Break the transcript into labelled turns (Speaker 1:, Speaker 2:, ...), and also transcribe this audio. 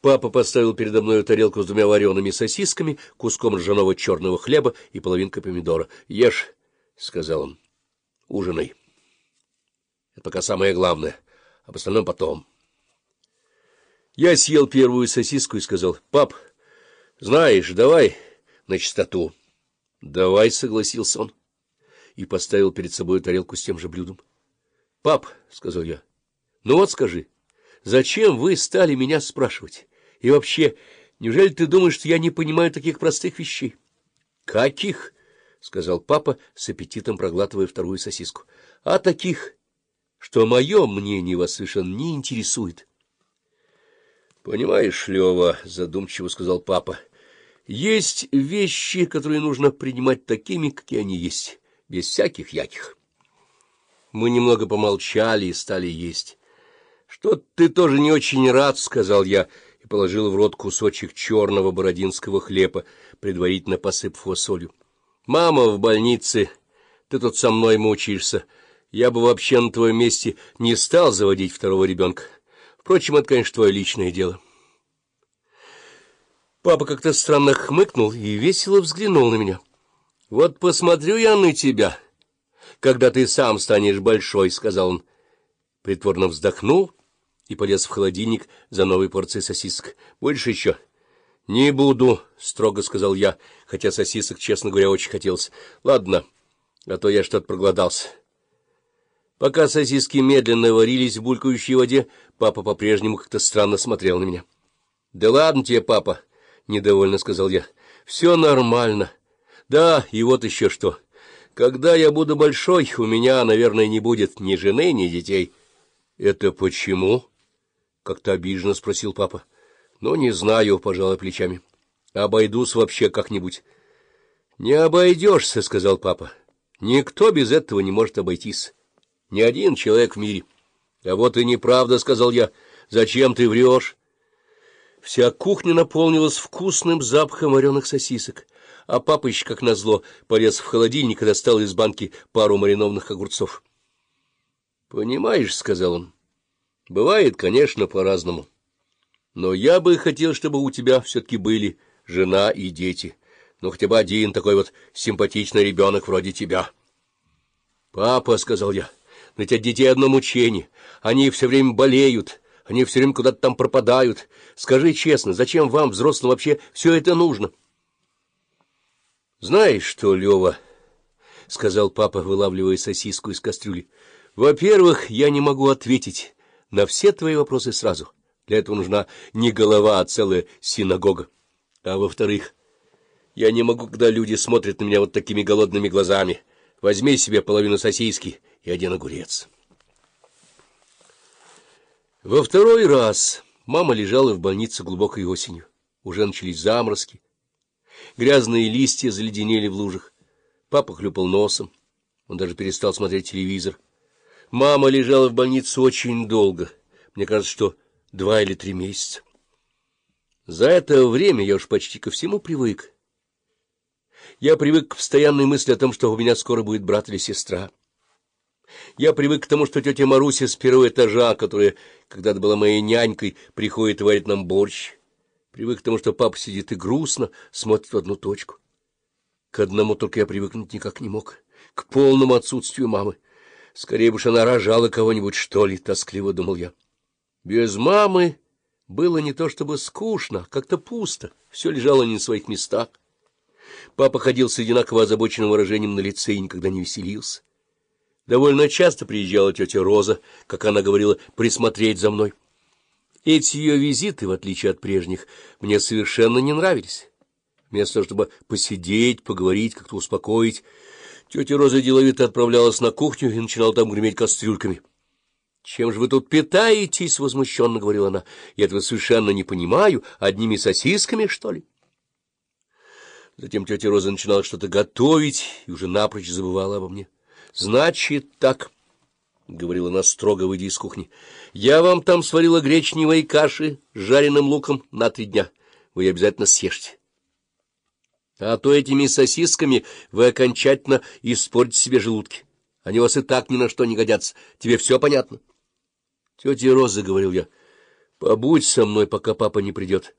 Speaker 1: Папа поставил передо мной тарелку с двумя вареными сосисками, куском ржаного черного хлеба и половинкой помидора. — Ешь, — сказал он, — ужинай. Это пока самое главное, об остальном потом. Я съел первую сосиску и сказал, — Пап, знаешь, давай на чистоту. — Давай, — согласился он, и поставил перед собой тарелку с тем же блюдом. — Пап, — сказал я, — ну вот скажи, зачем вы стали меня спрашивать? И вообще, неужели ты думаешь, что я не понимаю таких простых вещей? — Каких? — сказал папа, с аппетитом проглатывая вторую сосиску. — А таких, что мое мнение вас совершенно не интересует. — Понимаешь, Лева, — задумчиво сказал папа, — есть вещи, которые нужно принимать такими, какие они есть, без всяких яких. Мы немного помолчали и стали есть. — Что ты тоже не очень рад, — сказал я, — положил в рот кусочек черного бородинского хлеба, предварительно посыпав его солью. — Мама в больнице, ты тут со мной мучаешься. Я бы вообще на твоем месте не стал заводить второго ребенка. Впрочем, это, конечно, твое личное дело. Папа как-то странно хмыкнул и весело взглянул на меня. — Вот посмотрю я на тебя, когда ты сам станешь большой, — сказал он. Притворно вздохнул и полез в холодильник за новой порцией сосисок. — Больше еще? — Не буду, — строго сказал я, хотя сосисок, честно говоря, очень хотелось. — Ладно, а то я что-то проголодался. Пока сосиски медленно варились в булькающей воде, папа по-прежнему как-то странно смотрел на меня. — Да ладно тебе, папа, — недовольно сказал я. — Все нормально. Да, и вот еще что. Когда я буду большой, у меня, наверное, не будет ни жены, ни детей. — Это почему? —— как-то обиженно спросил папа. — Ну, не знаю, — пожалуй плечами. — Обойдусь вообще как-нибудь. — Не обойдешься, — сказал папа. — Никто без этого не может обойтись. Ни один человек в мире. — А вот и неправда, — сказал я. — Зачем ты врешь? Вся кухня наполнилась вкусным запахом вареных сосисок, а папа еще, как назло, полез в холодильник и достал из банки пару маринованных огурцов. — Понимаешь, — сказал он, — Бывает, конечно, по-разному. Но я бы хотел, чтобы у тебя все-таки были жена и дети. Ну, хотя бы один такой вот симпатичный ребенок вроде тебя. — Папа, — сказал я, — ведь от детей одно мучение. Они все время болеют, они все время куда-то там пропадают. Скажи честно, зачем вам, взрослым, вообще все это нужно? — Знаешь что, Лева, — сказал папа, вылавливая сосиску из кастрюли, — во-первых, я не могу ответить на все твои вопросы сразу. Для этого нужна не голова, а целая синагога. А во-вторых, я не могу, когда люди смотрят на меня вот такими голодными глазами. Возьми себе половину сосиски и один огурец. Во второй раз мама лежала в больнице глубокой осенью. Уже начались заморозки. Грязные листья заледенели в лужах. Папа хлюпал носом. Он даже перестал смотреть телевизор. Мама лежала в больнице очень долго. Мне кажется, что два или три месяца. За это время я уж почти ко всему привык. Я привык к постоянной мысли о том, что у меня скоро будет брат или сестра. Я привык к тому, что тетя Маруся с первого этажа, которая когда-то была моей нянькой, приходит и варит нам борщ. Привык к тому, что папа сидит и грустно смотрит в одну точку. К одному только я привыкнуть никак не мог — к полному отсутствию мамы. Скорее бы уж она рожала кого-нибудь, что ли, — тоскливо думал я. Без мамы было не то чтобы скучно, как-то пусто, все лежало не на своих местах. Папа ходил с одинаково озабоченным выражением на лице и никогда не веселился. Довольно часто приезжала тетя Роза, как она говорила, присмотреть за мной. Эти ее визиты, в отличие от прежних, мне совершенно не нравились. Вместо того, чтобы посидеть, поговорить, как-то успокоить, Тетя Роза деловито отправлялась на кухню и начинала там греметь кастрюльками. — Чем же вы тут питаетесь? — возмущенно говорила она. — Я этого совершенно не понимаю. Одними сосисками, что ли? Затем тетя Роза начинала что-то готовить и уже напрочь забывала обо мне. — Значит так, — говорила она строго, выйдя из кухни, — я вам там сварила гречневой каши с жареным луком на три дня. Вы обязательно съешьте. А то этими сосисками вы окончательно испортите себе желудки. Они у вас и так ни на что не годятся. Тебе все понятно? — Тетя Роза, — говорил я, — Побудь со мной, пока папа не придет.